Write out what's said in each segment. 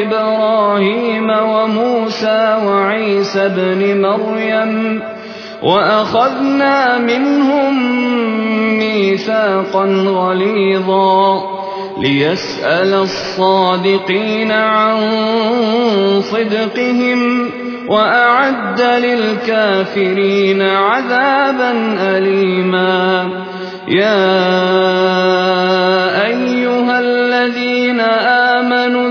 وإبراهيم وموسى وعيسى ابن مريم وأخذنا منهم ميثاقا غليظا ليسأل الصادقين عن صدقهم وأعد للكافرين عذابا أليما. يا أيها الذين آمنوا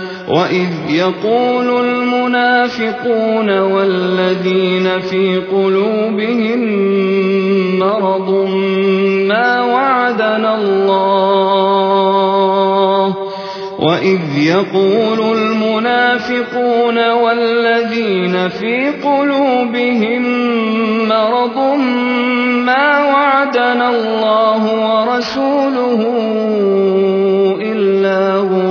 وإذ يقول المنافقون والذين في قلوبهم مرض ما وعدنا الله وإذ يقول المنافقون والذين في قلوبهم مرض ما وعدنا الله ورسوله إلا غرورا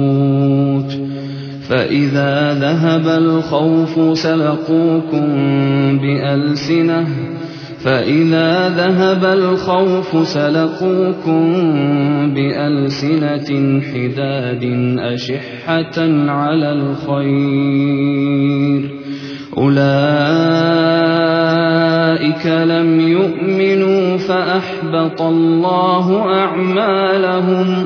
فإذا ذهب الخوف سلقوكم بألسنة فإذا ذهب الخوف سلقوكم بألسنة حداد أشحة على الخير أولئك لم يؤمنوا فأحبط الله أعمالهم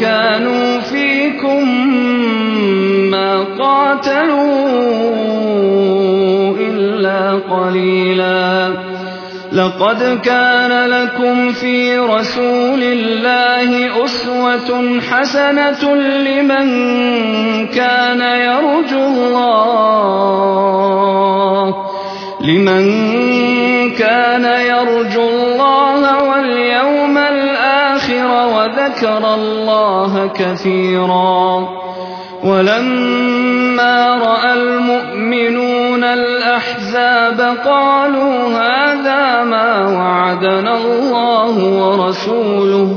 كانوا فيكم ما قاتلوا إلا قليلا. لقد كان لكم في رسول الله أسوة حسنة لمن كان يرجو الله. لمن كان يرجو الله واليوم الآخر وذكر الله كثيرا. ولما رأى المؤمنون الأحزاب قالوا هذا ما وعدنا الله ورسوله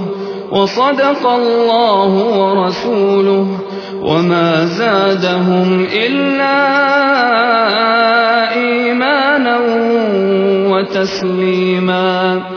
وصدق الله ورسوله وما زادهم إلا إيمانا وتسليما.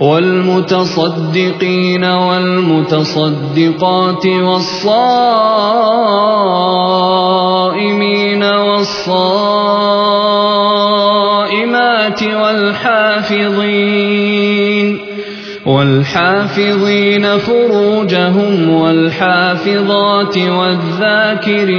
والمتصدقين والمتصدقات والصائمين والصائمات والحافظين والحافظين فروجهم والحافظات والذاكرين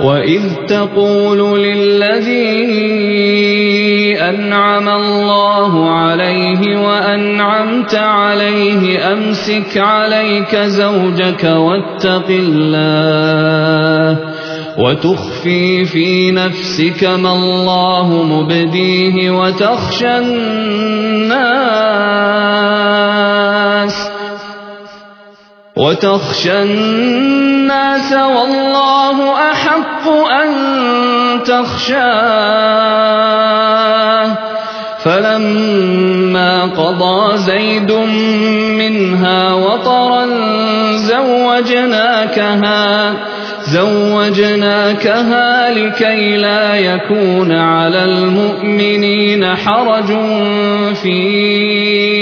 وإذ تقول للذي أنعم الله عليه وأنعمت عليه أمسك عليك زوجك واتق الله وتخفي في نفسك ما الله مبديه وتخشى الناس وتخشى الناس والله أحق أن تخشاه. فلما قضى زيد منها وطرا زوجناكها زوجناكها لكي لا يكون على المؤمنين حرج في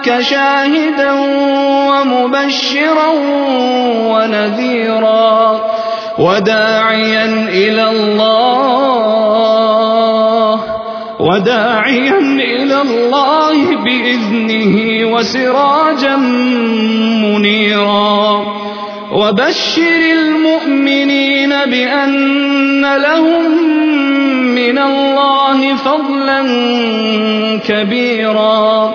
أرسلناك شاهدا ومبشرا ونذيرا وداعيا إلى الله وداعيا إلى الله بإذنه وسراجا منيرا. وبشر المؤمنين بأن لهم من الله فضلا كبيرا.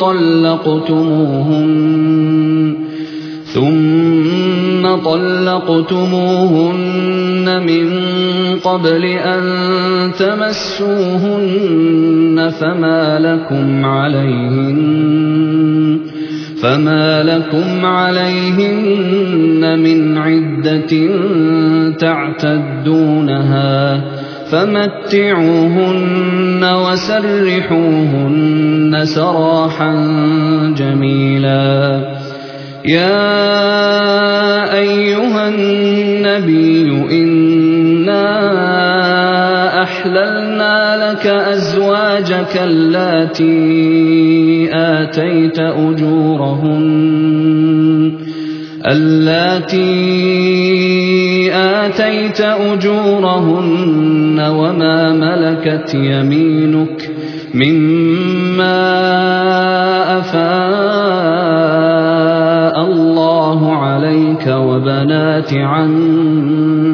طلقتموهن ثم طلقتموهن من قبل أن تمسوهن فما لكم عليهن فما لكم عليهن من عدة تعتدونها فمتعوهن وسرحوهن سراحا جميلا. يا أيها النبي إنا أحللنا لك أزواجك اللاتي آتيت أجورهن. اللاتي آتيت أجورهن وما ملكت يمينك مما أفاء الله عليك وبنات عمك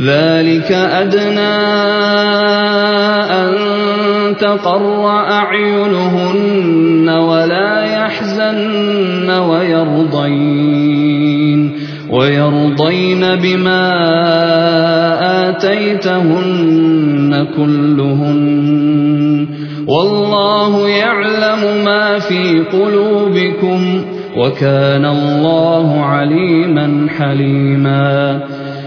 ذلك أدنى أن تقر أعينهن ولا يحزن ويرضين ويرضين بما آتيتهن كلهن والله يعلم ما في قلوبكم وكان الله عليما حليما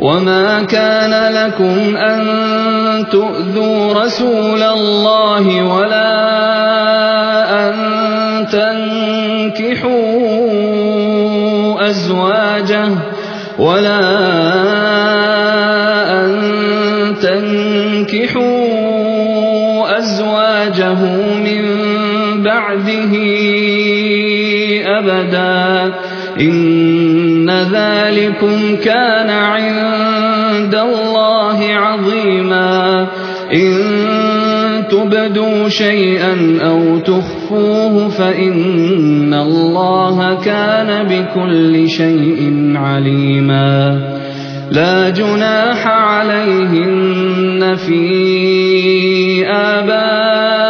وما كان لكم أن تؤذوا رسول الله ولا أن تنكحوا أزواجه ولا أن تنكحوا أزواجه من بعده أبدا إن ذلكم كان عند الله عظيما إن تبدوا شيئا أو تخفوه فإن الله كان بكل شيء عليما لا جناح عليهن في آبائهن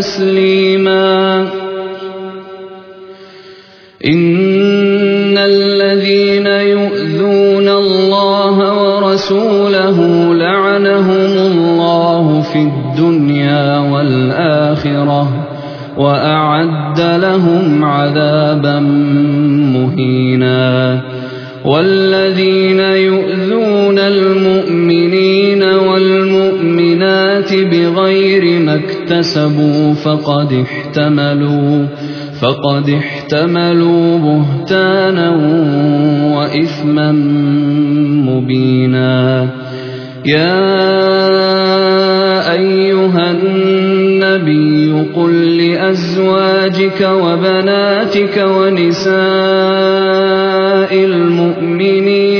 تسليما. إن الذين يؤذون الله ورسوله لعنهم الله في الدنيا والآخرة وأعد لهم عذابا مهينا. والذين يؤذون المؤمنين والمؤمنات بغير ما اكتسبوا فقد احتملوا فقد احتملوا بهتانا وإثما مبينا. يا أيها النبي قل لأزواجك وبناتك ونساء المؤمنين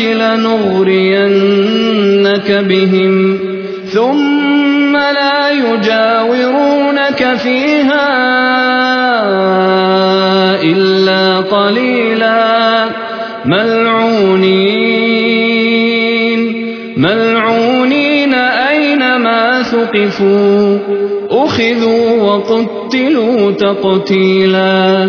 لنغرينك بهم ثم لا يجاورونك فيها إلا قليلا. ملعونين ملعونين أينما ثقفوا أخذوا وقتلوا تقتيلا.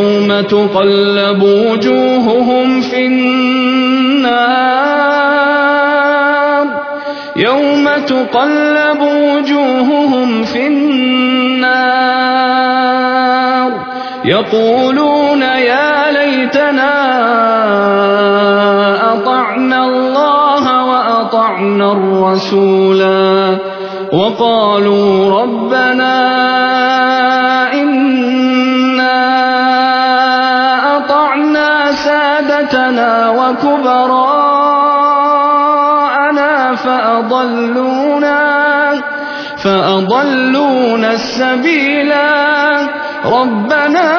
يوم تقلب وجوههم في النار. يوم تقلب وجوههم في النار. يقولون يا ليتنا أطعنا الله وأطعنا الرسولا. وقالوا ربنا سادتنا وكبراءنا فأضلونا فأضلونا السبيلا ربنا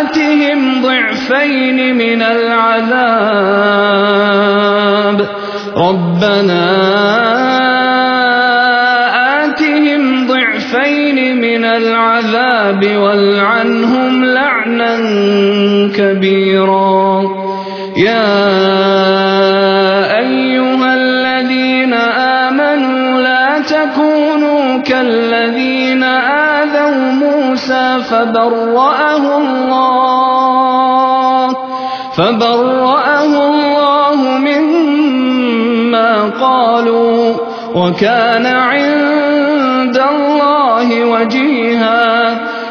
آتهم ضعفين من العذاب. ربنا العذاب والعنهم لعنا كبيرا. يا أيها الذين آمنوا لا تكونوا كالذين آذوا موسى فبرأه الله فبرأه الله مما قالوا وكان عند